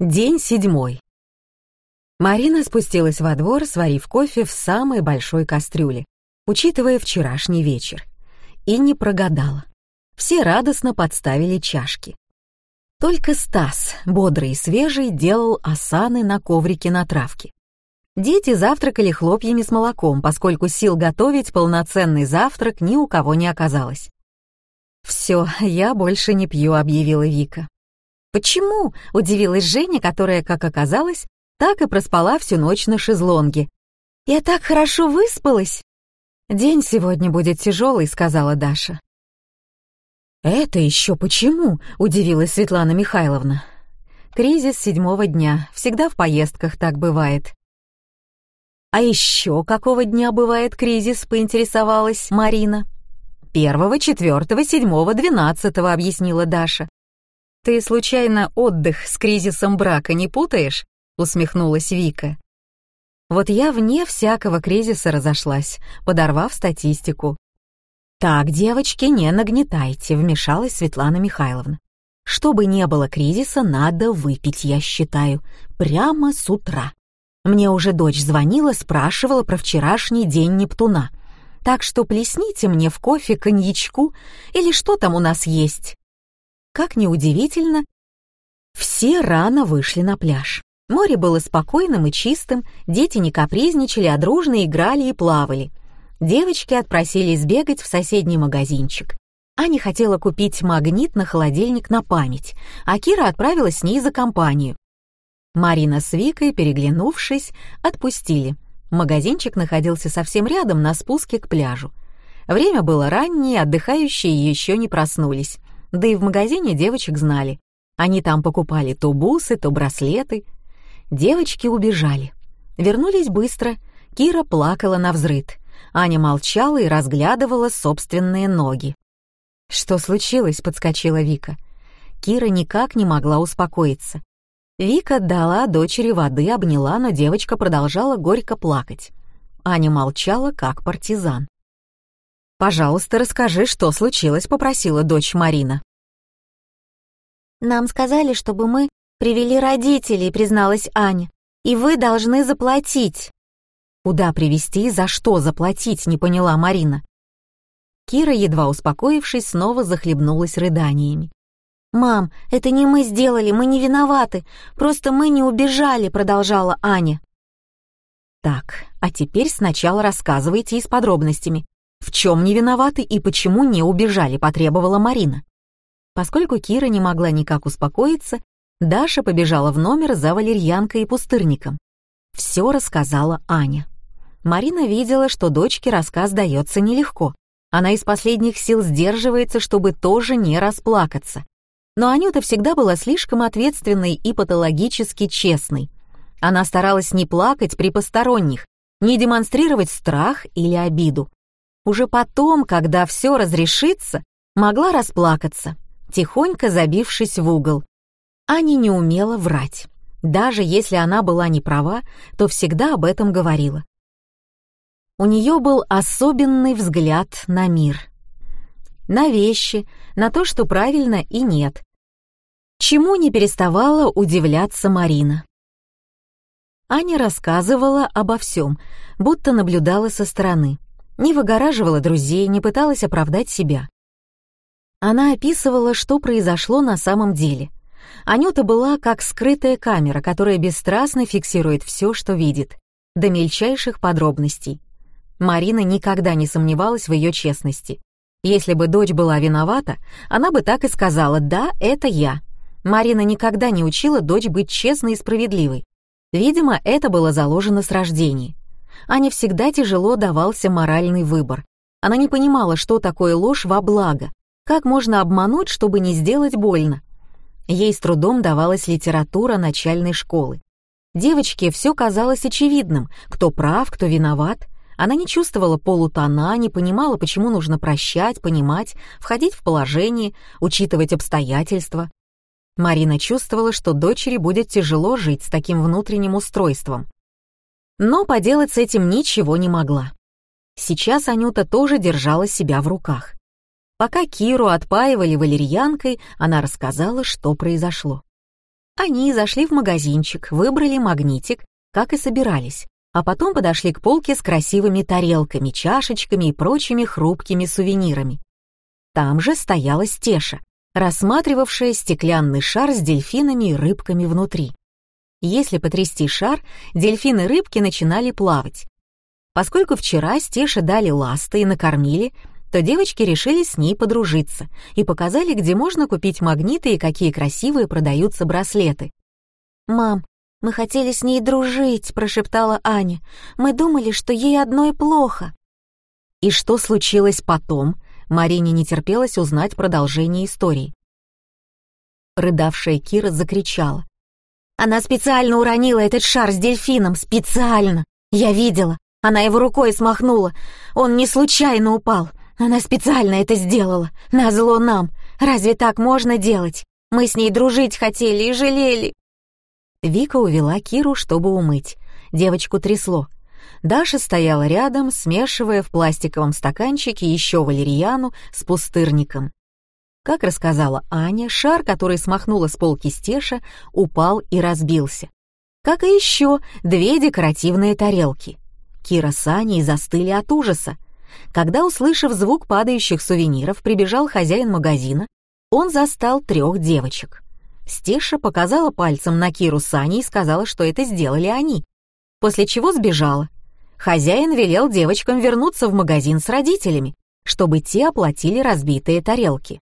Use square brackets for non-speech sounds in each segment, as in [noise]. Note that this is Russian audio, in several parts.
День седьмой. Марина спустилась во двор, сварив кофе в самой большой кастрюле, учитывая вчерашний вечер. И не прогадала. Все радостно подставили чашки. Только Стас, бодрый и свежий, делал осаны на коврике на травке. Дети завтракали хлопьями с молоком, поскольку сил готовить полноценный завтрак ни у кого не оказалось. «Все, я больше не пью», — объявила Вика. «Почему?» — удивилась Женя, которая, как оказалось, так и проспала всю ночь на шезлонге. «Я так хорошо выспалась!» «День сегодня будет тяжелый», — сказала Даша. «Это еще почему?» — удивилась Светлана Михайловна. «Кризис седьмого дня. Всегда в поездках так бывает». «А еще какого дня бывает кризис?» — поинтересовалась Марина. «Первого, четвертого, седьмого, двенадцатого», — объяснила Даша. «Ты случайно отдых с кризисом брака не путаешь?» — усмехнулась Вика. Вот я вне всякого кризиса разошлась, подорвав статистику. «Так, девочки, не нагнетайте», — вмешалась Светлана Михайловна. «Чтобы не было кризиса, надо выпить, я считаю, прямо с утра. Мне уже дочь звонила, спрашивала про вчерашний день Нептуна. Так что плесните мне в кофе коньячку или что там у нас есть. Как ни удивительно, все рано вышли на пляж. Море было спокойным и чистым, дети не капризничали, а дружно играли и плавали. Девочки отпросились бегать в соседний магазинчик. Аня хотела купить магнит на холодильник на память, а Кира отправилась с ней за компанию. Марина с Викой, переглянувшись, отпустили. Магазинчик находился совсем рядом на спуске к пляжу. Время было раннее, отдыхающие еще не проснулись. Да и в магазине девочек знали. Они там покупали то бусы, то браслеты. Девочки убежали. Вернулись быстро. Кира плакала на взрыд. Аня молчала и разглядывала собственные ноги. «Что случилось?» — подскочила Вика. Кира никак не могла успокоиться. Вика дала дочери воды, обняла, но девочка продолжала горько плакать. Аня молчала, как партизан. «Пожалуйста, расскажи, что случилось», — попросила дочь Марина. «Нам сказали, чтобы мы привели родителей», — призналась Аня. «И вы должны заплатить». «Куда привезти и за что заплатить?» — не поняла Марина. Кира, едва успокоившись, снова захлебнулась рыданиями. «Мам, это не мы сделали, мы не виноваты, просто мы не убежали», — продолжала Аня. «Так, а теперь сначала рассказывайте и с подробностями. В чем не виноваты и почему не убежали, потребовала Марина. Поскольку Кира не могла никак успокоиться, Даша побежала в номер за валерьянкой и пустырником. Все рассказала Аня. Марина видела, что дочке рассказ дается нелегко. Она из последних сил сдерживается, чтобы тоже не расплакаться. Но Анюта всегда была слишком ответственной и патологически честной. Она старалась не плакать при посторонних, не демонстрировать страх или обиду. Уже потом, когда все разрешится, могла расплакаться, тихонько забившись в угол. Аня не умела врать. Даже если она была не права, то всегда об этом говорила. У нее был особенный взгляд на мир. На вещи, на то, что правильно и нет. Чему не переставала удивляться Марина. Аня рассказывала обо всем, будто наблюдала со стороны не выгораживала друзей, не пыталась оправдать себя. Она описывала, что произошло на самом деле. Анюта была как скрытая камера, которая бесстрастно фиксирует все, что видит, до мельчайших подробностей. Марина никогда не сомневалась в ее честности. Если бы дочь была виновата, она бы так и сказала «да, это я». Марина никогда не учила дочь быть честной и справедливой. Видимо, это было заложено с рождения. Ане всегда тяжело давался моральный выбор. Она не понимала, что такое ложь во благо, как можно обмануть, чтобы не сделать больно. Ей с трудом давалась литература начальной школы. Девочке все казалось очевидным, кто прав, кто виноват. Она не чувствовала полутона, не понимала, почему нужно прощать, понимать, входить в положение, учитывать обстоятельства. Марина чувствовала, что дочери будет тяжело жить с таким внутренним устройством но поделать с этим ничего не могла. Сейчас Анюта тоже держала себя в руках. Пока Киру отпаивали валерьянкой, она рассказала, что произошло. Они зашли в магазинчик, выбрали магнитик, как и собирались, а потом подошли к полке с красивыми тарелками, чашечками и прочими хрупкими сувенирами. Там же стояла Стеша, рассматривавшая стеклянный шар с дельфинами и рыбками внутри. Если потрясти шар, дельфины и рыбки начинали плавать. Поскольку вчера Стеше дали ласты и накормили, то девочки решили с ней подружиться и показали, где можно купить магниты и какие красивые продаются браслеты. «Мам, мы хотели с ней дружить», — прошептала Аня. «Мы думали, что ей одной плохо». И что случилось потом? Марине не терпелось узнать продолжение истории. Рыдавшая Кира закричала. «Она специально уронила этот шар с дельфином, специально! Я видела, она его рукой смахнула, он не случайно упал, она специально это сделала, назло нам. Разве так можно делать? Мы с ней дружить хотели и жалели». Вика увела Киру, чтобы умыть. Девочку трясло. Даша стояла рядом, смешивая в пластиковом стаканчике еще валерьяну с пустырником. Как рассказала Аня, шар, который смахнула с полки Стеша, упал и разбился. Как и еще две декоративные тарелки. Кира с Аней застыли от ужаса. Когда, услышав звук падающих сувениров, прибежал хозяин магазина, он застал трех девочек. Стеша показала пальцем на Киру с Аней и сказала, что это сделали они, после чего сбежала. Хозяин велел девочкам вернуться в магазин с родителями, чтобы те оплатили разбитые тарелки.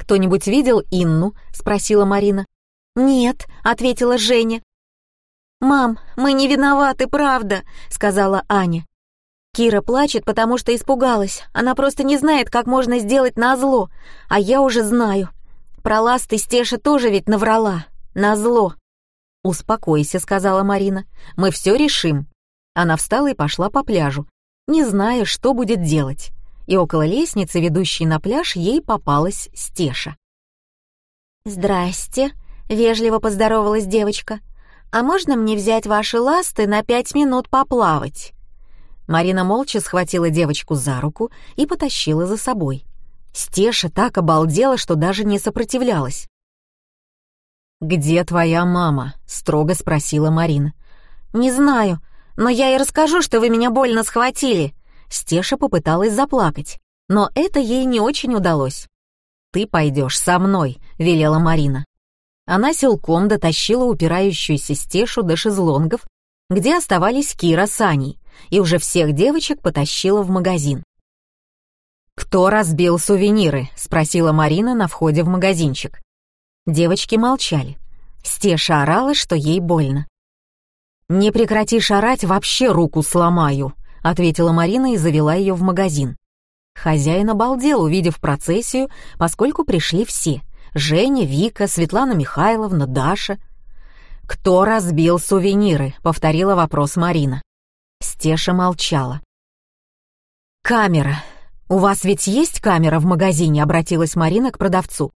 «Кто-нибудь видел Инну?» — спросила Марина. «Нет», — ответила Женя. «Мам, мы не виноваты, правда», — сказала Аня. Кира плачет, потому что испугалась. Она просто не знает, как можно сделать назло. А я уже знаю. Про ласты Стеша тоже ведь наврала. Назло. «Успокойся», — сказала Марина. «Мы все решим». Она встала и пошла по пляжу, не зная, что будет делать. И около лестницы, ведущей на пляж, ей попалась Стеша. «Здрасте», — вежливо поздоровалась девочка. «А можно мне взять ваши ласты на пять минут поплавать?» Марина молча схватила девочку за руку и потащила за собой. Стеша так обалдела, что даже не сопротивлялась. «Где твоя мама?» — строго спросила Марина. «Не знаю, но я и расскажу, что вы меня больно схватили». Стеша попыталась заплакать, но это ей не очень удалось. «Ты пойдешь со мной», — велела Марина. Она силком дотащила упирающуюся Стешу до шезлонгов, где оставались Кира с Аней, и уже всех девочек потащила в магазин. «Кто разбил сувениры?» — спросила Марина на входе в магазинчик. Девочки молчали. Стеша орала, что ей больно. «Не прекратишь орать, вообще руку сломаю», — ответила Марина и завела ее в магазин. Хозяин обалдел, увидев процессию, поскольку пришли все — Женя, Вика, Светлана Михайловна, Даша. «Кто разбил сувениры?» — повторила вопрос Марина. Стеша молчала. «Камера. У вас ведь есть камера в магазине?» — обратилась Марина к продавцу.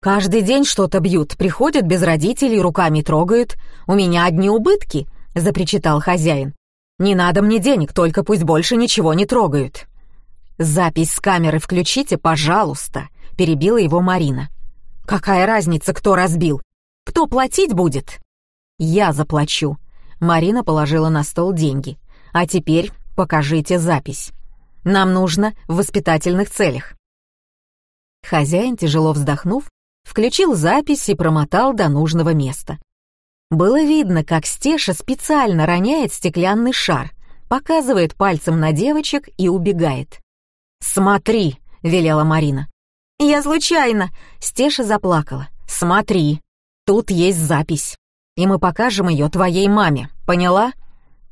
«Каждый день что-то бьют, приходят без родителей, руками трогают. У меня одни убытки», — запричитал хозяин. «Не надо мне денег, только пусть больше ничего не трогают». «Запись с камеры включите, пожалуйста», — перебила его Марина. «Какая разница, кто разбил? Кто платить будет?» «Я заплачу», Марина положила на стол деньги. «А теперь покажите запись. Нам нужно в воспитательных целях». Хозяин, тяжело вздохнув, включил запись и промотал до нужного места. Было видно, как Стеша специально роняет стеклянный шар, показывает пальцем на девочек и убегает. «Смотри!» — велела Марина. «Я случайно!» — Стеша заплакала. «Смотри! Тут есть запись!» и мы покажем ее твоей маме, поняла?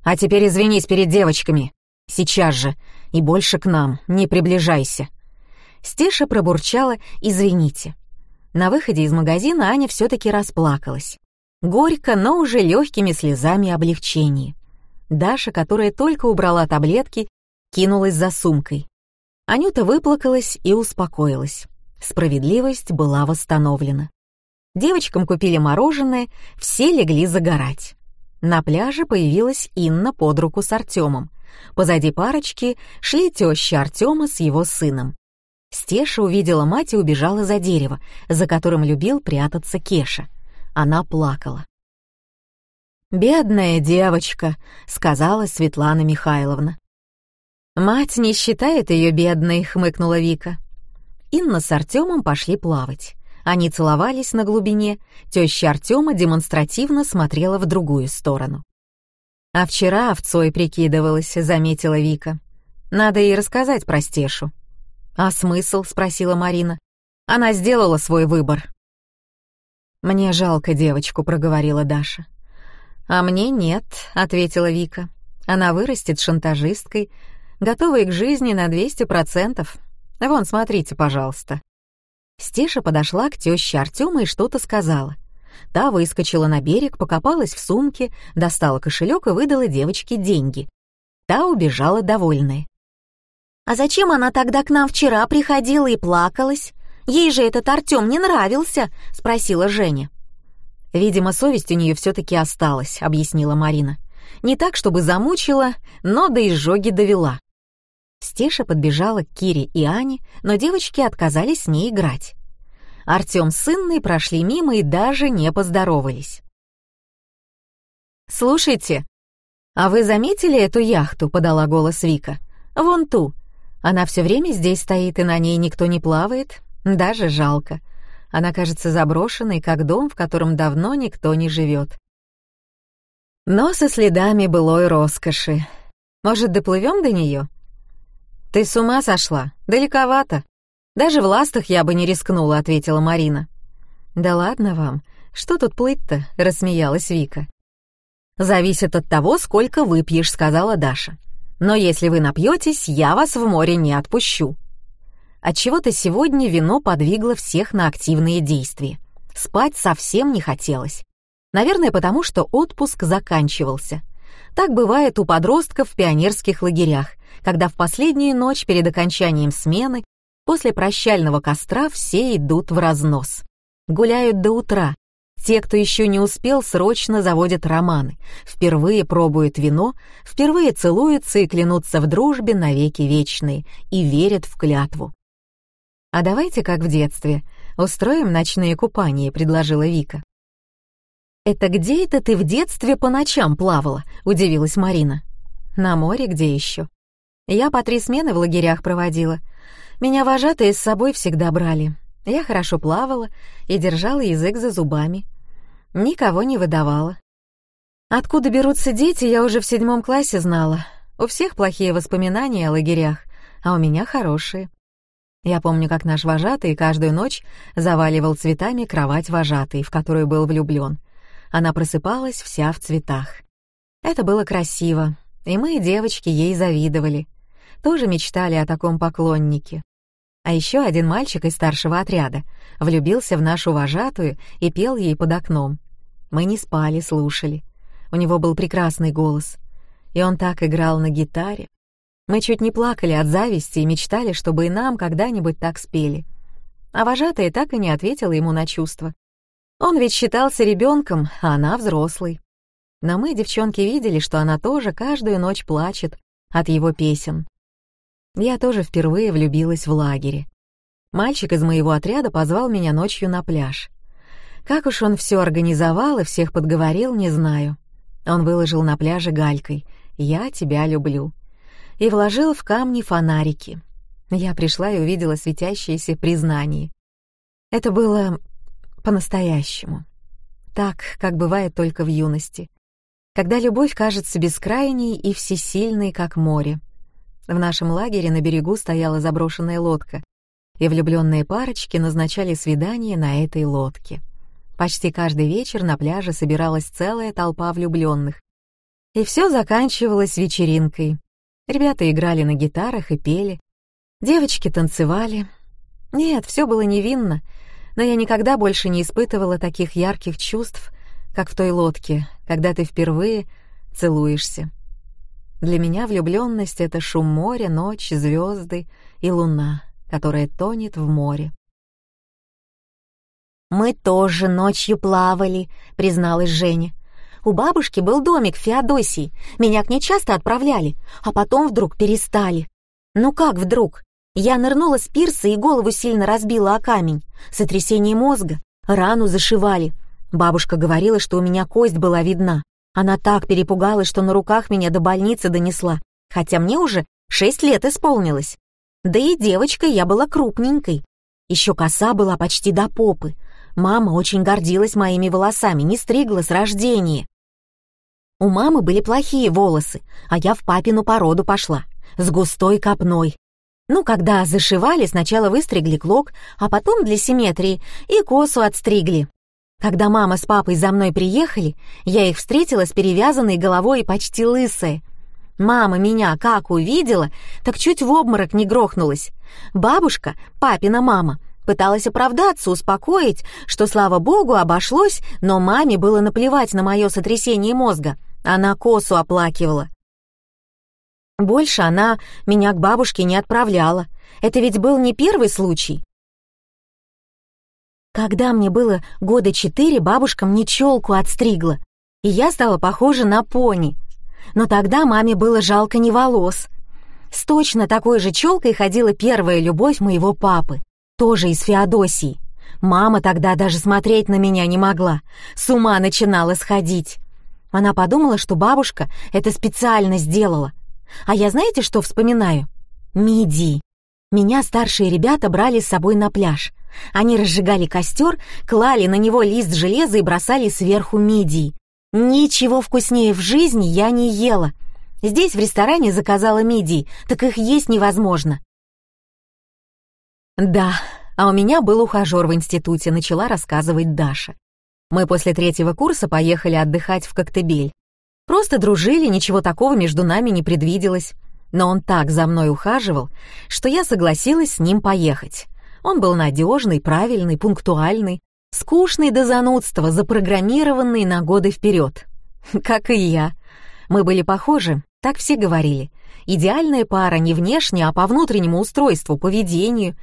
А теперь извинись перед девочками. Сейчас же. И больше к нам, не приближайся». Стеша пробурчала «извините». На выходе из магазина Аня все-таки расплакалась. Горько, но уже легкими слезами облегчения. Даша, которая только убрала таблетки, кинулась за сумкой. Анюта выплакалась и успокоилась. Справедливость была восстановлена. Девочкам купили мороженое, все легли загорать. На пляже появилась Инна под руку с Артемом. Позади парочки шли теща Артема с его сыном. Стеша увидела мать и убежала за дерево, за которым любил прятаться Кеша. Она плакала. «Бедная девочка», — сказала Светлана Михайловна. «Мать не считает ее бедной», — хмыкнула Вика. Инна с Артемом пошли плавать. Они целовались на глубине, теща Артема демонстративно смотрела в другую сторону. «А вчера овцой прикидывалась», — заметила Вика. «Надо ей рассказать про Стешу». «А смысл?» — спросила Марина. «Она сделала свой выбор». «Мне жалко девочку», — проговорила Даша. «А мне нет», — ответила Вика. «Она вырастет шантажисткой, готовой к жизни на 200%. Вон, смотрите, пожалуйста». Стеша подошла к тёще Артёма и что-то сказала. Та выскочила на берег, покопалась в сумке, достала кошелек и выдала девочке деньги. Та убежала довольная. «А зачем она тогда к нам вчера приходила и плакалась? Ей же этот Артём не нравился», — спросила Женя. «Видимо, совесть у нее все-таки осталась», — объяснила Марина. «Не так, чтобы замучила, но до изжоги довела». Стеша подбежала к Кире и Ане, но девочки отказались с ней играть. Артём с Инной прошли мимо и даже не поздоровались. «Слушайте, а вы заметили эту яхту?» — подала голос Вика. «Вон ту. Она все время здесь стоит, и на ней никто не плавает. Даже жалко. Она кажется заброшенной, как дом, в котором давно никто не живет. Но со следами былой роскоши. Может, доплывем до нее?» «Ты с ума сошла? Далековато. Даже в ластах я бы не рискнула», — ответила Марина. «Да ладно вам. Что тут плыть-то?» — рассмеялась Вика. «Зависит от того, сколько выпьешь», — сказала Даша. «Но если вы напьетесь, я вас в море не отпущу». Отчего-то сегодня вино подвигло всех на активные действия. Спать совсем не хотелось. Наверное, потому что отпуск заканчивался. Так бывает у подростков в пионерских лагерях, когда в последнюю ночь перед окончанием смены после прощального костра все идут в разнос. Гуляют до утра. Те, кто еще не успел, срочно заводят романы, впервые пробуют вино, впервые целуются и клянутся в дружбе навеки вечные и верят в клятву. «А давайте, как в детстве, устроим ночные купания», — предложила Вика. «Это где это ты в детстве по ночам плавала?» — удивилась Марина. «На море где еще?» Я по три смены в лагерях проводила. Меня вожатые с собой всегда брали. Я хорошо плавала и держала язык за зубами. Никого не выдавала. Откуда берутся дети, я уже в седьмом классе знала. У всех плохие воспоминания о лагерях, а у меня хорошие. Я помню, как наш вожатый каждую ночь заваливал цветами кровать вожатой, в которую был влюблен. Она просыпалась вся в цветах. Это было красиво, и мы, девочки, ей завидовали тоже мечтали о таком поклоннике. А еще один мальчик из старшего отряда влюбился в нашу вожатую и пел ей под окном. Мы не спали, слушали. У него был прекрасный голос. И он так играл на гитаре. Мы чуть не плакали от зависти и мечтали, чтобы и нам когда-нибудь так спели. А вожатая так и не ответила ему на чувства. Он ведь считался ребенком, а она взрослой. Но мы, девчонки, видели, что она тоже каждую ночь плачет от его песен. Я тоже впервые влюбилась в лагере. Мальчик из моего отряда позвал меня ночью на пляж. Как уж он все организовал и всех подговорил, не знаю. Он выложил на пляже галькой «Я тебя люблю» и вложил в камни фонарики. Я пришла и увидела светящиеся признание. Это было по-настоящему. Так, как бывает только в юности. Когда любовь кажется бескрайней и всесильной, как море — в нашем лагере на берегу стояла заброшенная лодка, и влюбленные парочки назначали свидание на этой лодке. Почти каждый вечер на пляже собиралась целая толпа влюбленных. И все заканчивалось вечеринкой. Ребята играли на гитарах и пели. Девочки танцевали. Нет, все было невинно, но я никогда больше не испытывала таких ярких чувств, как в той лодке, когда ты впервые целуешься. Для меня влюбленность — это шум моря, ночь, звезды и луна, которая тонет в море. «Мы тоже ночью плавали», — призналась Женя. «У бабушки был домик в Феодосии. Меня к ней часто отправляли, а потом вдруг перестали». «Ну как вдруг? Я нырнула с пирса и голову сильно разбила о камень. Сотрясение мозга. Рану зашивали. Бабушка говорила, что у меня кость была видна. Она так перепугалась, что на руках меня до больницы донесла, хотя мне уже шесть лет исполнилось. Да и девочкой я была крупненькой. Еще коса была почти до попы. Мама очень гордилась моими волосами, не стригла с рождения. У мамы были плохие волосы, а я в папину породу пошла, с густой копной. Ну, когда зашивали, сначала выстригли клок, а потом для симметрии и косу отстригли. Когда мама с папой за мной приехали, я их встретила с перевязанной головой и почти лысой. Мама меня как увидела, так чуть в обморок не грохнулась. Бабушка, папина мама, пыталась оправдаться, успокоить, что, слава богу, обошлось, но маме было наплевать на мое сотрясение мозга. Она косу оплакивала. Больше она меня к бабушке не отправляла. Это ведь был не первый случай. Когда мне было года четыре, бабушка мне челку отстригла, и я стала похожа на пони. Но тогда маме было жалко не волос. С точно такой же челкой ходила первая любовь моего папы, тоже из Феодосии. Мама тогда даже смотреть на меня не могла, с ума начинала сходить. Она подумала, что бабушка это специально сделала. А я знаете, что вспоминаю? Миди. Меня старшие ребята брали с собой на пляж. Они разжигали костер, клали на него лист железа и бросали сверху мидии. Ничего вкуснее в жизни я не ела. Здесь в ресторане заказала мидии, так их есть невозможно. Да, а у меня был ухажер в институте, начала рассказывать Даша. Мы после третьего курса поехали отдыхать в Коктебель. Просто дружили, ничего такого между нами не предвиделось. Но он так за мной ухаживал, что я согласилась с ним поехать. Он был надежный, правильный, пунктуальный, скучный до занудства, запрограммированный на годы вперед. [laughs] Как и я. Мы были похожи, так все говорили. Идеальная пара не внешне, а по внутреннему устройству, поведению.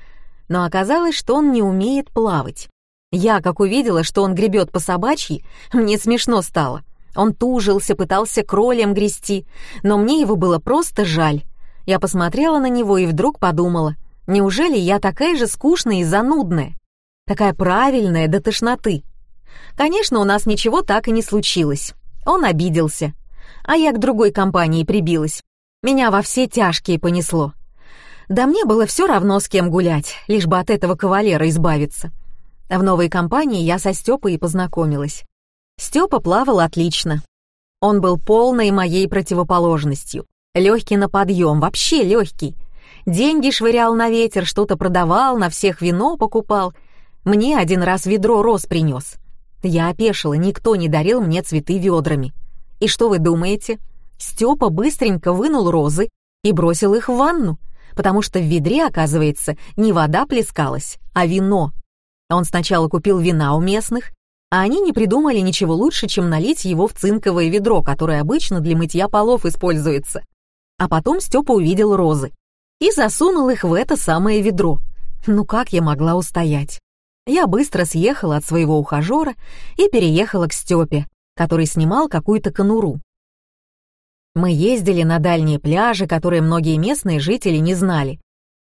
Но оказалось, что он не умеет плавать. Я, как увидела, что он гребет по собачьи, мне смешно стало. Он тужился, пытался кролем грести, но мне его было просто жаль. Я посмотрела на него и вдруг подумала — Неужели я такая же скучная и занудная? Такая правильная до тошноты? Конечно, у нас ничего так и не случилось. Он обиделся. А я к другой компании прибилась. Меня во все тяжкие понесло. Да мне было все равно, с кем гулять, лишь бы от этого кавалера избавиться. В новой компании я со Степой и познакомилась. Степа плавал отлично. Он был полной моей противоположностью. Легкий на подъем, вообще легкий. Деньги швырял на ветер, что-то продавал, на всех вино покупал. Мне один раз ведро роз принес. Я опешила, никто не дарил мне цветы ведрами. И что вы думаете? Степа быстренько вынул розы и бросил их в ванну, потому что в ведре, оказывается, не вода плескалась, а вино. Он сначала купил вина у местных, а они не придумали ничего лучше, чем налить его в цинковое ведро, которое обычно для мытья полов используется. А потом Степа увидел розы и засунул их в это самое ведро. Ну как я могла устоять? Я быстро съехала от своего ухажера и переехала к Степе, который снимал какую-то конуру. Мы ездили на дальние пляжи, которые многие местные жители не знали.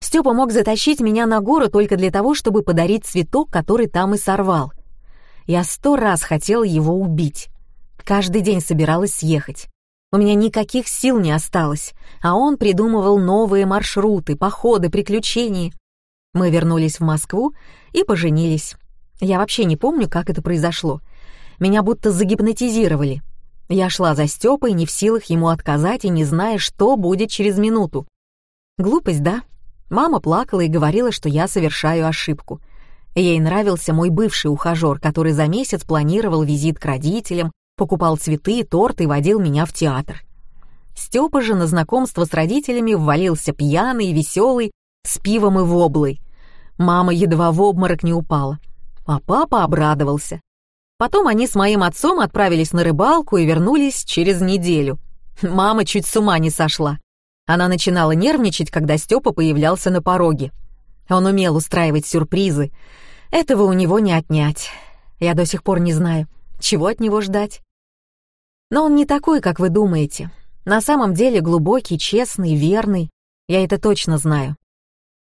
Степа мог затащить меня на гору только для того, чтобы подарить цветок, который там и сорвал. Я сто раз хотела его убить. Каждый день собиралась съехать. У меня никаких сил не осталось, а он придумывал новые маршруты, походы, приключения. Мы вернулись в Москву и поженились. Я вообще не помню, как это произошло. Меня будто загипнотизировали. Я шла за Степой, не в силах ему отказать и не зная, что будет через минуту. Глупость, да? Мама плакала и говорила, что я совершаю ошибку. Ей нравился мой бывший ухажер, который за месяц планировал визит к родителям, покупал цветы, торт и водил меня в театр. Степа же на знакомство с родителями ввалился пьяный, веселый, с пивом и воблой. Мама едва в обморок не упала, а папа обрадовался. Потом они с моим отцом отправились на рыбалку и вернулись через неделю. Мама чуть с ума не сошла. Она начинала нервничать, когда Степа появлялся на пороге. Он умел устраивать сюрпризы. Этого у него не отнять. Я до сих пор не знаю, чего от него ждать. Но он не такой, как вы думаете. На самом деле глубокий, честный, верный. Я это точно знаю.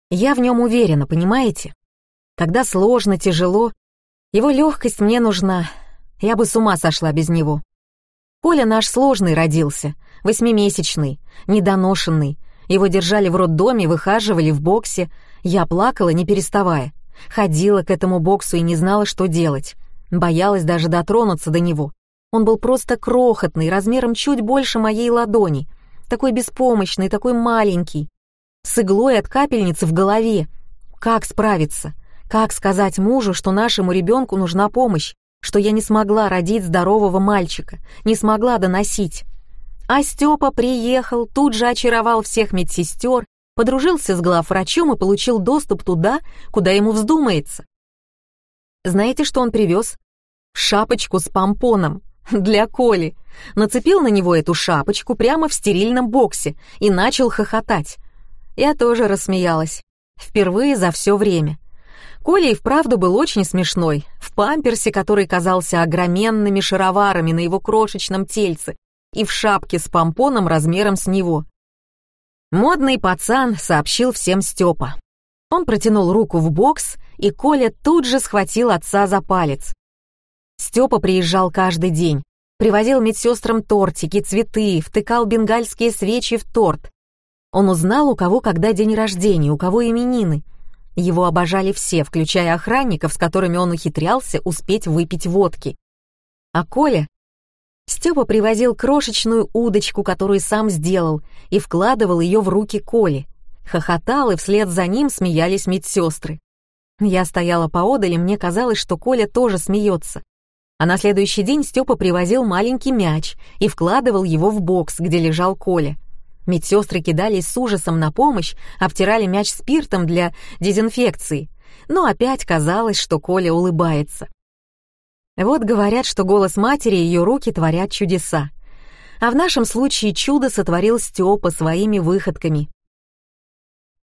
Я в нем уверена, понимаете? Когда сложно, тяжело, его легкость мне нужна. Я бы с ума сошла без него. Коля наш сложный родился, восьмимесячный, недоношенный. Его держали в роддоме, выхаживали в боксе. Я плакала, не переставая. Ходила к этому боксу и не знала, что делать. Боялась даже дотронуться до него. Он был просто крохотный, размером чуть больше моей ладони. Такой беспомощный, такой маленький. С иглой от капельницы в голове. Как справиться? Как сказать мужу, что нашему ребенку нужна помощь? Что я не смогла родить здорового мальчика, не смогла доносить? А Степа приехал, тут же очаровал всех медсестер, подружился с главврачом и получил доступ туда, куда ему вздумается. Знаете, что он привез? Шапочку с помпоном [laughs] для Коли. Нацепил на него эту шапочку прямо в стерильном боксе и начал хохотать. Я тоже рассмеялась. Впервые за все время. Коля и вправду был очень смешной, в памперсе, который казался огроменными шароварами на его крошечном тельце, и в шапке с помпоном размером с него. Модный пацан сообщил всем Степа. Он протянул руку в бокс, и Коля тут же схватил отца за палец. Степа приезжал каждый день, привозил медсестрам тортики, цветы, втыкал бенгальские свечи в торт. Он узнал, у кого когда день рождения, у кого именины. Его обожали все, включая охранников, с которыми он ухитрялся успеть выпить водки. А Коля... Степа привозил крошечную удочку, которую сам сделал, и вкладывал ее в руки Коли. Хохотал, и вслед за ним смеялись медсестры. Я стояла поодаль, и мне казалось, что Коля тоже смеется. А на следующий день Степа привозил маленький мяч и вкладывал его в бокс, где лежал Коля. Медсестры кидались с ужасом на помощь, обтирали мяч спиртом для дезинфекции. Но опять казалось, что Коля улыбается. Вот говорят, что голос матери и ее руки творят чудеса. А в нашем случае чудо сотворил Степа своими выходками.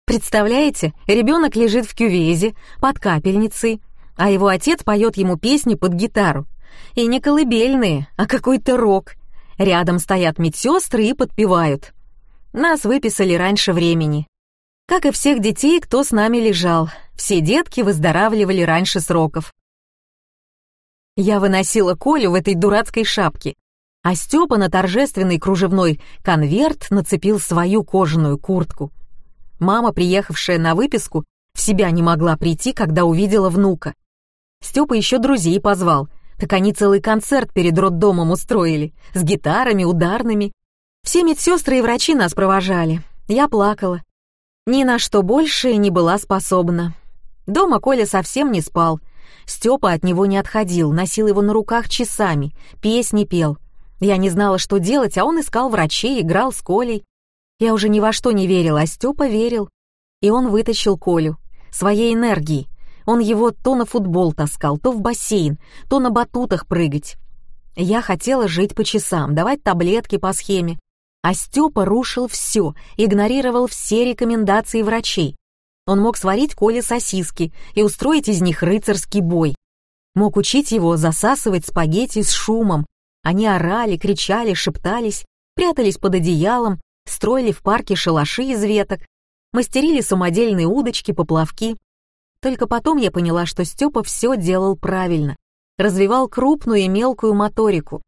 Представляете, ребенок лежит в кювезе, под капельницей, а его отец поет ему песни под гитару. И не колыбельные, а какой-то рок. Рядом стоят медсестры и подпевают. Нас выписали раньше времени. Как и всех детей, кто с нами лежал, все детки выздоравливали раньше сроков. Я выносила Колю в этой дурацкой шапке, а Степа на торжественный кружевной конверт нацепил свою кожаную куртку. Мама, приехавшая на выписку, в себя не могла прийти, когда увидела внука. Степа еще друзей позвал, так они целый концерт перед роддомом устроили, с гитарами, ударными. Все медсестры и врачи нас провожали. Я плакала. Ни на что больше не была способна. Дома Коля совсем не спал. Степа от него не отходил, носил его на руках часами, песни пел. Я не знала, что делать, а он искал врачей, играл с Колей. Я уже ни во что не верила, а Степа верил. И он вытащил Колю, своей энергией, он его то на футбол таскал, то в бассейн, то на батутах прыгать. Я хотела жить по часам, давать таблетки по схеме. А Степа рушил все, игнорировал все рекомендации врачей. Он мог сварить Коле сосиски и устроить из них рыцарский бой. Мог учить его засасывать спагетти с шумом. Они орали, кричали, шептались, прятались под одеялом, строили в парке шалаши из веток, мастерили самодельные удочки, поплавки. Только потом я поняла, что Степа все делал правильно, развивал крупную и мелкую моторику.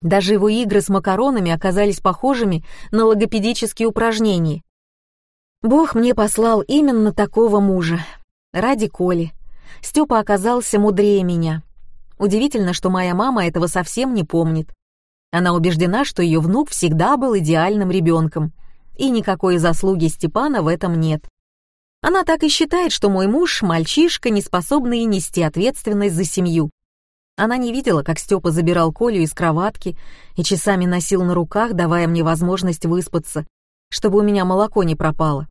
Даже его игры с макаронами оказались похожими на логопедические упражнения. Бог мне послал именно такого мужа. Ради Коли. Степа оказался мудрее меня. Удивительно, что моя мама этого совсем не помнит. Она убеждена, что ее внук всегда был идеальным ребенком, и никакой заслуги Степана в этом нет. Она так и считает, что мой муж — мальчишка, не способный нести ответственность за семью. Она не видела, как Степа забирал Колю из кроватки и часами носил на руках, давая мне возможность выспаться, чтобы у меня молоко не пропало.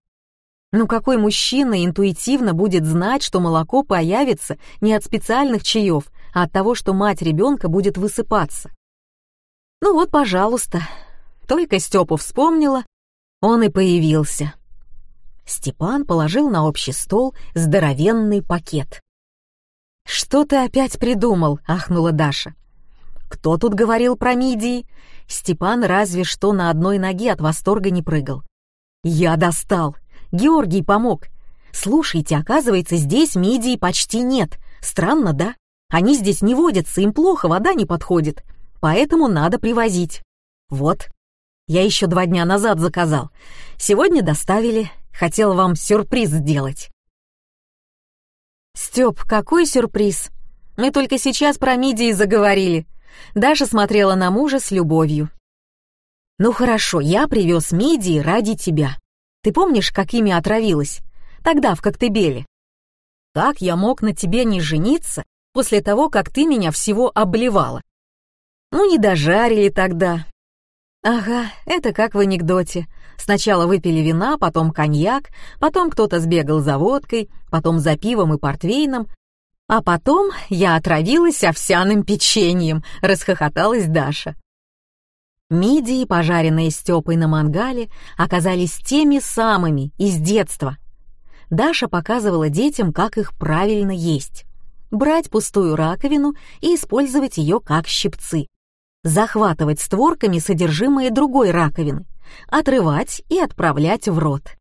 Ну какой мужчина интуитивно будет знать, что молоко появится не от специальных чаев, а от того, что мать ребенка будет высыпаться? Ну вот, пожалуйста. Только Степу вспомнила, он и появился. Степан положил на общий стол здоровенный пакет. «Что ты опять придумал?» — ахнула Даша. «Кто тут говорил про мидии?» Степан разве что на одной ноге от восторга не прыгал. «Я достал! Георгий помог! Слушайте, оказывается, здесь мидий почти нет. Странно, да? Они здесь не водятся, им плохо, вода не подходит. Поэтому надо привозить. Вот. Я еще два дня назад заказал. Сегодня доставили. Хотел вам сюрприз сделать. Степ, какой сюрприз? Мы только сейчас про мидии заговорили. Даша смотрела на мужа с любовью. «Ну хорошо, я привез мидии ради тебя. Ты помнишь, какими отравилась? Тогда в Коктебеле. Как я мог на тебе не жениться после того, как ты меня всего обливала? Ну, не дожарили тогда. Ага, это как в анекдоте. Сначала выпили вина, потом коньяк, потом кто-то сбегал за водкой, потом за пивом и портвейном, а потом я отравилась овсяным печеньем, расхохоталась Даша. Мидии, пожаренные Степой на мангале, оказались теми самыми из детства. Даша показывала детям, как их правильно есть. Брать пустую раковину и использовать ее как щипцы. Захватывать створками содержимое другой раковины, отрывать и отправлять в рот.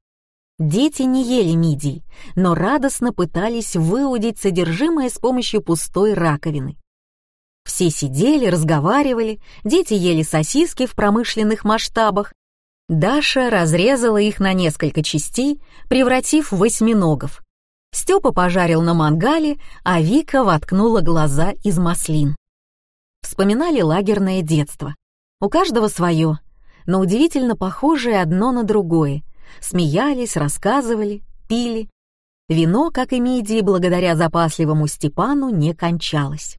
Дети не ели мидий, но радостно пытались выудить содержимое с помощью пустой раковины. Все сидели, разговаривали, дети ели сосиски в промышленных масштабах. Даша разрезала их на несколько частей, превратив в восьминогов. Степа пожарил на мангале, а Вика воткнула глаза из маслин. Вспоминали лагерное детство. У каждого свое, но удивительно похожее одно на другое — смеялись, рассказывали, пили. Вино, как и мидии, благодаря запасливому Степану, не кончалось.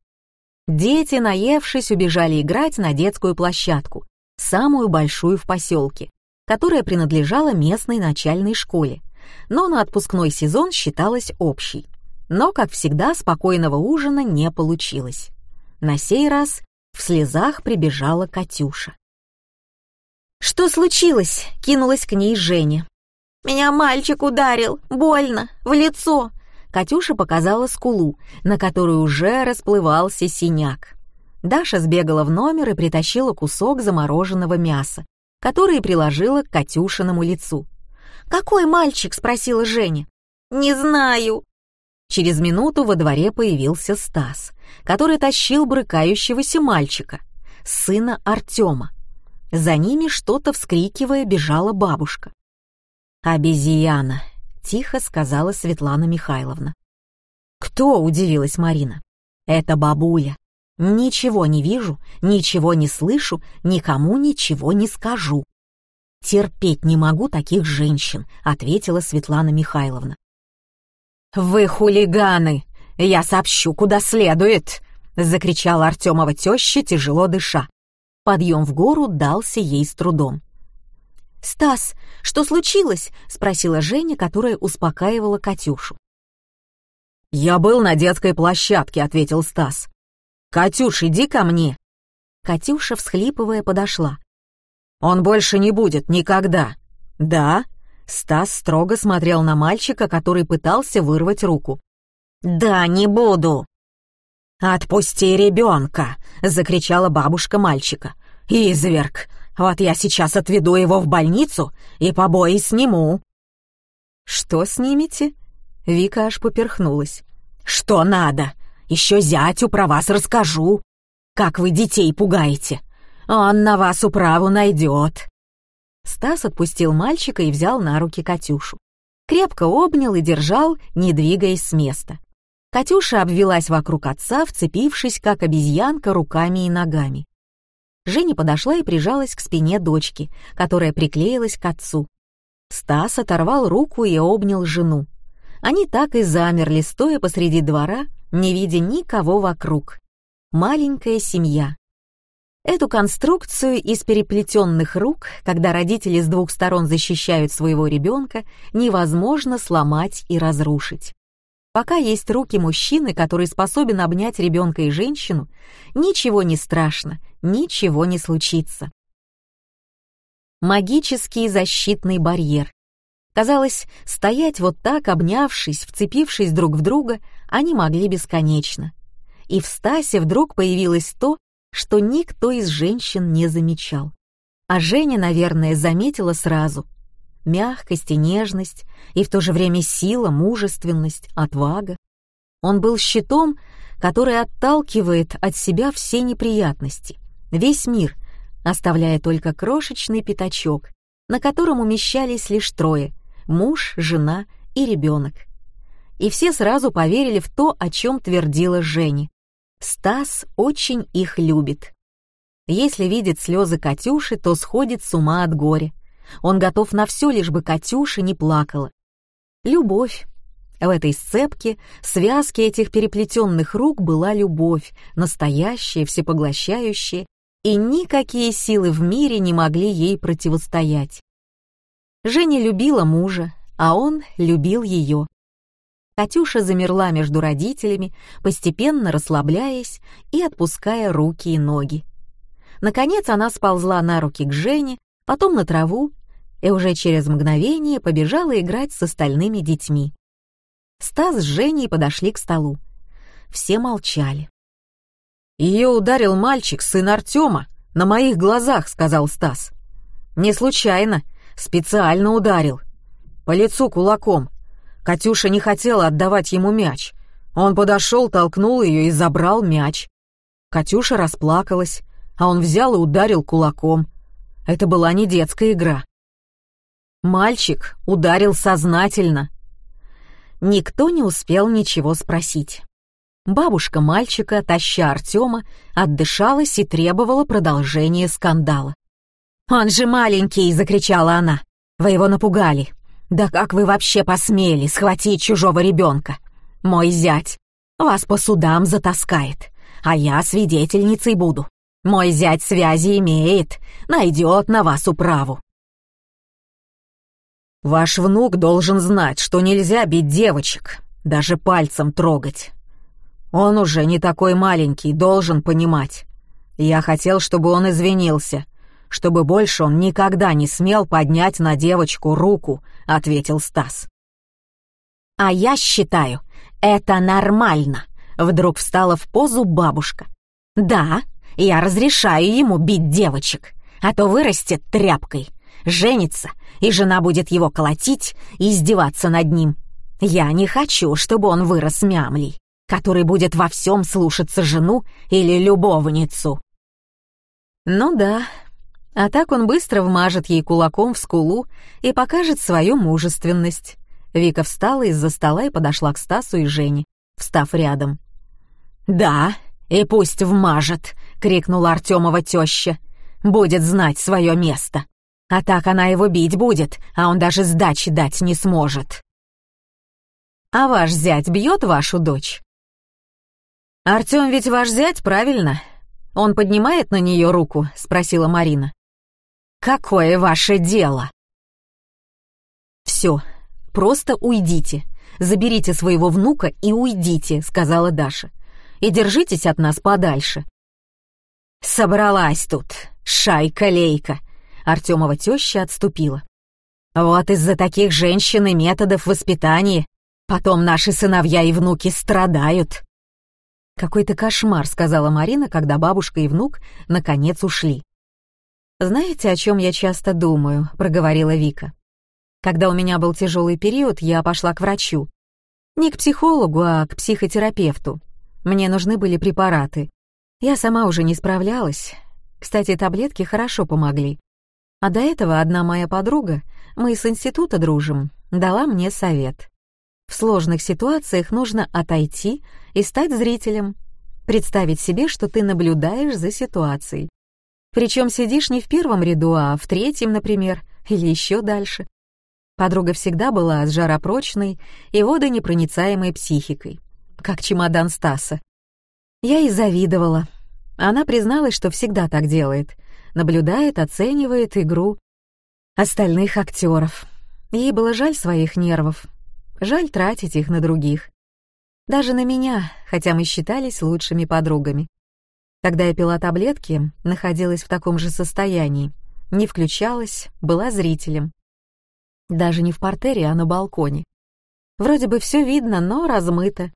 Дети, наевшись, убежали играть на детскую площадку, самую большую в поселке, которая принадлежала местной начальной школе, но на отпускной сезон считалась общей. Но, как всегда, спокойного ужина не получилось. На сей раз в слезах прибежала Катюша. «Что случилось?» — кинулась к ней Женя. «Меня мальчик ударил, больно, в лицо!» Катюша показала скулу, на которой уже расплывался синяк. Даша сбегала в номер и притащила кусок замороженного мяса, который приложила к Катюшиному лицу. «Какой мальчик?» — спросила Женя. «Не знаю». Через минуту во дворе появился Стас, который тащил брыкающегося мальчика, сына Артема. За ними что-то вскрикивая бежала бабушка. «Обезьяна», — тихо сказала Светлана Михайловна. «Кто?» — удивилась Марина. «Это бабуля. Ничего не вижу, ничего не слышу, никому ничего не скажу». «Терпеть не могу таких женщин», — ответила Светлана Михайловна. «Вы хулиганы! Я сообщу, куда следует!» — закричала Артемова теща, тяжело дыша. Подъем в гору дался ей с трудом. «Стас, что случилось?» — спросила Женя, которая успокаивала Катюшу. «Я был на детской площадке», — ответил Стас. «Катюш, иди ко мне». Катюша, всхлипывая, подошла. «Он больше не будет никогда». «Да?» Стас строго смотрел на мальчика, который пытался вырвать руку. «Да, не буду». «Отпусти ребенка!» — закричала бабушка мальчика. «Изверг! Вот я сейчас отведу его в больницу и побои сниму!» «Что снимете?» Вика аж поперхнулась. «Что надо? Еще зятю про вас расскажу. Как вы детей пугаете. Он на вас управу найдет». Стас отпустил мальчика и взял на руки Катюшу. Крепко обнял и держал, не двигаясь с места. Катюша обвелась вокруг отца, вцепившись, как обезьянка, руками и ногами. Женя подошла и прижалась к спине дочки, которая приклеилась к отцу. Стас оторвал руку и обнял жену. Они так и замерли, стоя посреди двора, не видя никого вокруг. Маленькая семья. Эту конструкцию из переплетенных рук, когда родители с двух сторон защищают своего ребенка, невозможно сломать и разрушить. Пока есть руки мужчины, который способен обнять ребенка и женщину, ничего не страшно, ничего не случится. Магический защитный барьер. Казалось, стоять вот так, обнявшись, вцепившись друг в друга, они могли бесконечно. И в Стасе вдруг появилось то, что никто из женщин не замечал. А Женя, наверное, заметила сразу. Мягкость и нежность, и в то же время сила, мужественность, отвага. Он был щитом, который отталкивает от себя все неприятности, весь мир, оставляя только крошечный пятачок, на котором умещались лишь трое — муж, жена и ребенок. И все сразу поверили в то, о чем твердила Женя. Стас очень их любит. Если видит слезы Катюши, то сходит с ума от горя. Он готов на все, лишь бы Катюша не плакала. Любовь. В этой сцепке, связке этих переплетенных рук была любовь, настоящая, всепоглощающая, и никакие силы в мире не могли ей противостоять. Женя любила мужа, а он любил ее. Катюша замерла между родителями, постепенно расслабляясь и отпуская руки и ноги. Наконец она сползла на руки к Жене, потом на траву и уже через мгновение побежала играть с остальными детьми. Стас с Женей подошли к столу. Все молчали. «Ее ударил мальчик, сын Артема, на моих глазах», — сказал Стас. «Не случайно, специально ударил. По лицу кулаком. Катюша не хотела отдавать ему мяч. Он подошел, толкнул ее и забрал мяч. Катюша расплакалась, а он взял и ударил кулаком. Это была не детская игра. Мальчик ударил сознательно. Никто не успел ничего спросить. Бабушка мальчика, таща Артема, отдышалась и требовала продолжения скандала. «Он же маленький!» — закричала она. «Вы его напугали! Да как вы вообще посмели схватить чужого ребенка? Мой зять вас по судам затаскает, а я свидетельницей буду. Мой зять связи имеет, найдет на вас управу. Ваш внук должен знать, что нельзя бить девочек, даже пальцем трогать. Он уже не такой маленький, должен понимать. Я хотел, чтобы он извинился, чтобы больше он никогда не смел поднять на девочку руку, ответил Стас. А я считаю, это нормально. Вдруг встала в позу бабушка. Да, я разрешаю ему бить девочек, а то вырастет тряпкой, женится, и жена будет его колотить и издеваться над ним. Я не хочу, чтобы он вырос мямлей, который будет во всем слушаться жену или любовницу. Ну да, а так он быстро вмажет ей кулаком в скулу и покажет свою мужественность. Вика встала из-за стола и подошла к Стасу и Жене, встав рядом. «Да, и пусть вмажет», — крикнула Артемова теща. «Будет знать свое место. А так она его бить будет, а он даже сдачи дать не сможет». «А ваш зять бьет вашу дочь?» «Артем ведь ваш зять, правильно? Он поднимает на нее руку?» — спросила Марина. «Какое ваше дело?» «Все, просто уйдите. Заберите своего внука и уйдите», — сказала Даша. «И держитесь от нас подальше. «Собралась тут, шайка-лейка!» Артемова теща отступила. «Вот из-за таких женщин и методов воспитания потом наши сыновья и внуки страдают!» «Какой-то кошмар», — сказала Марина, когда бабушка и внук наконец ушли. «Знаете, о чем я часто думаю?» — проговорила Вика. «Когда у меня был тяжелый период, я пошла к врачу. Не к психологу, а к психотерапевту. Мне нужны были препараты. Я сама уже не справлялась. Кстати, таблетки хорошо помогли. А до этого одна моя подруга, мы с института дружим, дала мне совет. В сложных ситуациях нужно отойти и стать зрителем. Представить себе, что ты наблюдаешь за ситуацией. Причем сидишь не в первом ряду, а в третьем, например, или еще дальше. Подруга всегда была с жаропрочной и водонепроницаемой психикой, как чемодан Стаса. Я и завидовала. Она призналась, что всегда так делает. Наблюдает, оценивает игру остальных актеров. Ей было жаль своих нервов. Жаль тратить их на других. Даже на меня, хотя мы считались лучшими подругами. Когда я пила таблетки, находилась в таком же состоянии. Не включалась, была зрителем. Даже не в портере, а на балконе. Вроде бы все видно, но размыто.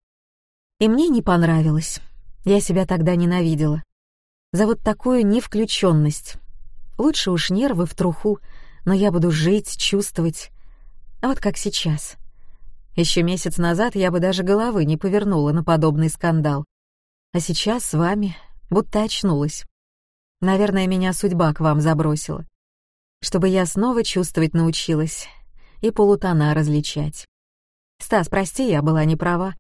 И мне не понравилось. Я себя тогда ненавидела. За вот такую невключенность. Лучше уж нервы в труху, но я буду жить, чувствовать, вот как сейчас. Еще месяц назад я бы даже головы не повернула на подобный скандал. А сейчас с вами будто очнулась. Наверное, меня судьба к вам забросила. Чтобы я снова чувствовать научилась и полутона различать. Стас, прости, я была не права.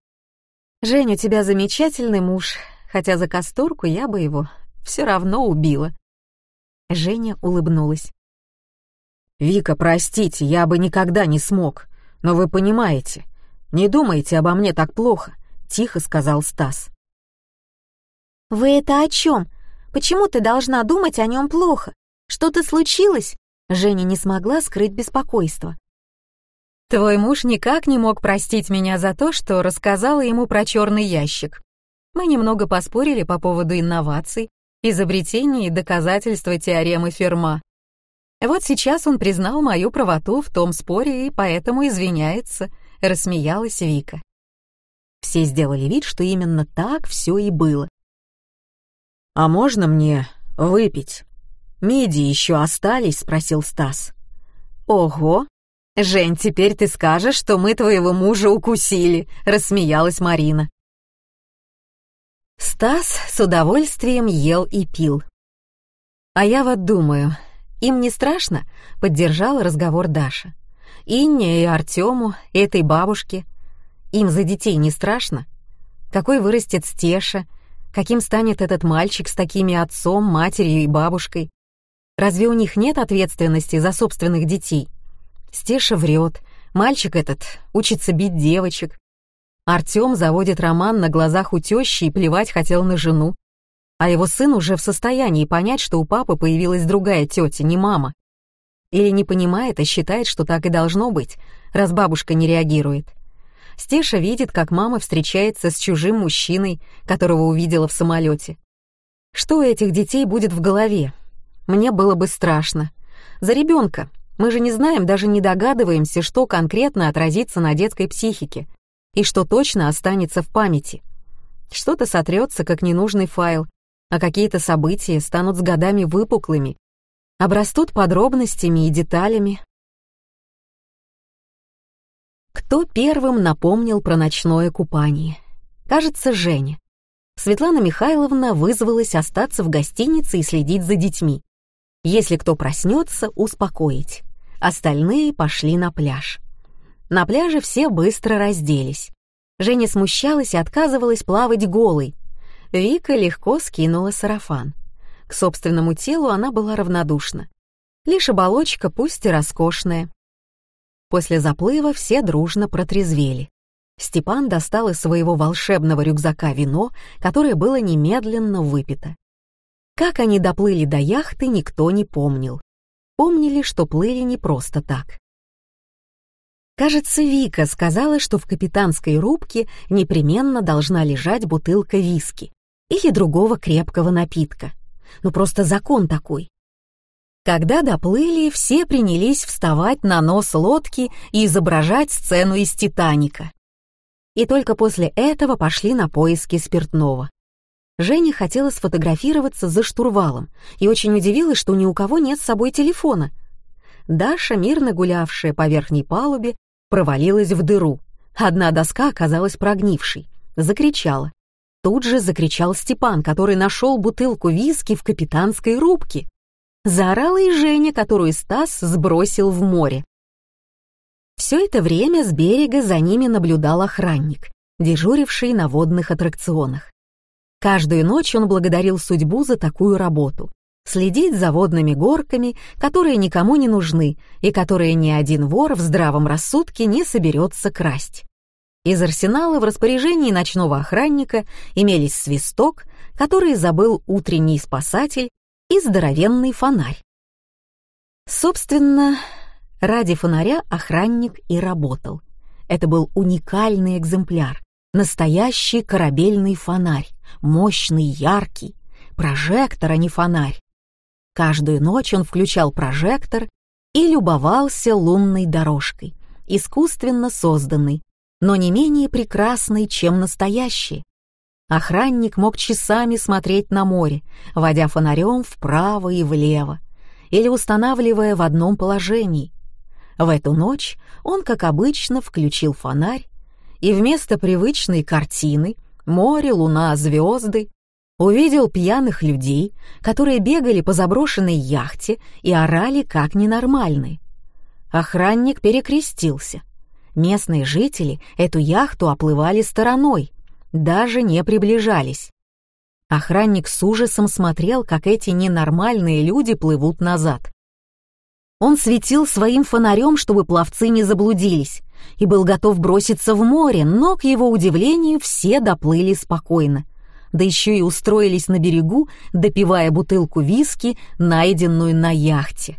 Жень, у тебя замечательный муж, хотя за касторку я бы его все равно убила. Женя улыбнулась. «Вика, простите, я бы никогда не смог, но вы понимаете, не думайте обо мне так плохо», — тихо сказал Стас. «Вы это о чем? Почему ты должна думать о нем плохо? Что-то случилось?» Женя не смогла скрыть беспокойство. «Твой муж никак не мог простить меня за то, что рассказала ему про черный ящик. Мы немного поспорили по поводу инноваций, изобретений и доказательства теоремы Ферма. Вот сейчас он признал мою правоту в том споре и поэтому извиняется, рассмеялась Вика. Все сделали вид, что именно так все и было. «А можно мне выпить? Миди еще остались?» — спросил Стас. «Ого! Жень, теперь ты скажешь, что мы твоего мужа укусили!» — рассмеялась Марина. Стас с удовольствием ел и пил. «А я вот думаю, «Им не страшно?» — поддержала разговор Даша. «Инне и Артему, и этой бабушке. Им за детей не страшно? Какой вырастет Стеша? Каким станет этот мальчик с такими отцом, матерью и бабушкой? Разве у них нет ответственности за собственных детей? Стеша врет, мальчик этот учится бить девочек. Артем заводит роман на глазах у тещи и плевать хотел на жену а его сын уже в состоянии понять, что у папы появилась другая тетя, не мама. Или не понимает, а считает, что так и должно быть, раз бабушка не реагирует. Стеша видит, как мама встречается с чужим мужчиной, которого увидела в самолете. Что у этих детей будет в голове? Мне было бы страшно. За ребенка. Мы же не знаем, даже не догадываемся, что конкретно отразится на детской психике и что точно останется в памяти. Что-то сотрется, как ненужный файл, а какие-то события станут с годами выпуклыми, обрастут подробностями и деталями. Кто первым напомнил про ночное купание? Кажется, Женя. Светлана Михайловна вызвалась остаться в гостинице и следить за детьми. Если кто проснется, успокоить. Остальные пошли на пляж. На пляже все быстро разделись. Женя смущалась и отказывалась плавать голой, Вика легко скинула сарафан. К собственному телу она была равнодушна. Лишь оболочка, пусть и роскошная. После заплыва все дружно протрезвели. Степан достал из своего волшебного рюкзака вино, которое было немедленно выпито. Как они доплыли до яхты, никто не помнил. Помнили, что плыли не просто так. Кажется, Вика сказала, что в капитанской рубке непременно должна лежать бутылка виски или другого крепкого напитка. Ну просто закон такой. Когда доплыли, все принялись вставать на нос лодки и изображать сцену из «Титаника». И только после этого пошли на поиски спиртного. Женя хотела сфотографироваться за штурвалом и очень удивилась, что ни у кого нет с собой телефона. Даша, мирно гулявшая по верхней палубе, провалилась в дыру. Одна доска оказалась прогнившей. Закричала. Тут же закричал Степан, который нашел бутылку виски в капитанской рубке. Заорала и Женя, которую Стас сбросил в море. Все это время с берега за ними наблюдал охранник, дежуривший на водных аттракционах. Каждую ночь он благодарил судьбу за такую работу — следить за водными горками, которые никому не нужны и которые ни один вор в здравом рассудке не соберется красть. Из арсенала в распоряжении ночного охранника имелись свисток, который забыл утренний спасатель, и здоровенный фонарь. Собственно, ради фонаря охранник и работал. Это был уникальный экземпляр, настоящий корабельный фонарь, мощный, яркий, прожектор, а не фонарь. Каждую ночь он включал прожектор и любовался лунной дорожкой, искусственно созданной, но не менее прекрасной, чем настоящие. Охранник мог часами смотреть на море, водя фонарем вправо и влево. или устанавливая в одном положении. В эту ночь он, как обычно, включил фонарь, и вместо привычной картины море, луна, звезды увидел пьяных людей, которые бегали по заброшенной яхте и орали как ненормальные. Охранник перекрестился. Местные жители эту яхту оплывали стороной, даже не приближались. Охранник с ужасом смотрел, как эти ненормальные люди плывут назад. Он светил своим фонарем, чтобы пловцы не заблудились, и был готов броситься в море, но, к его удивлению, все доплыли спокойно. Да еще и устроились на берегу, допивая бутылку виски, найденную на яхте.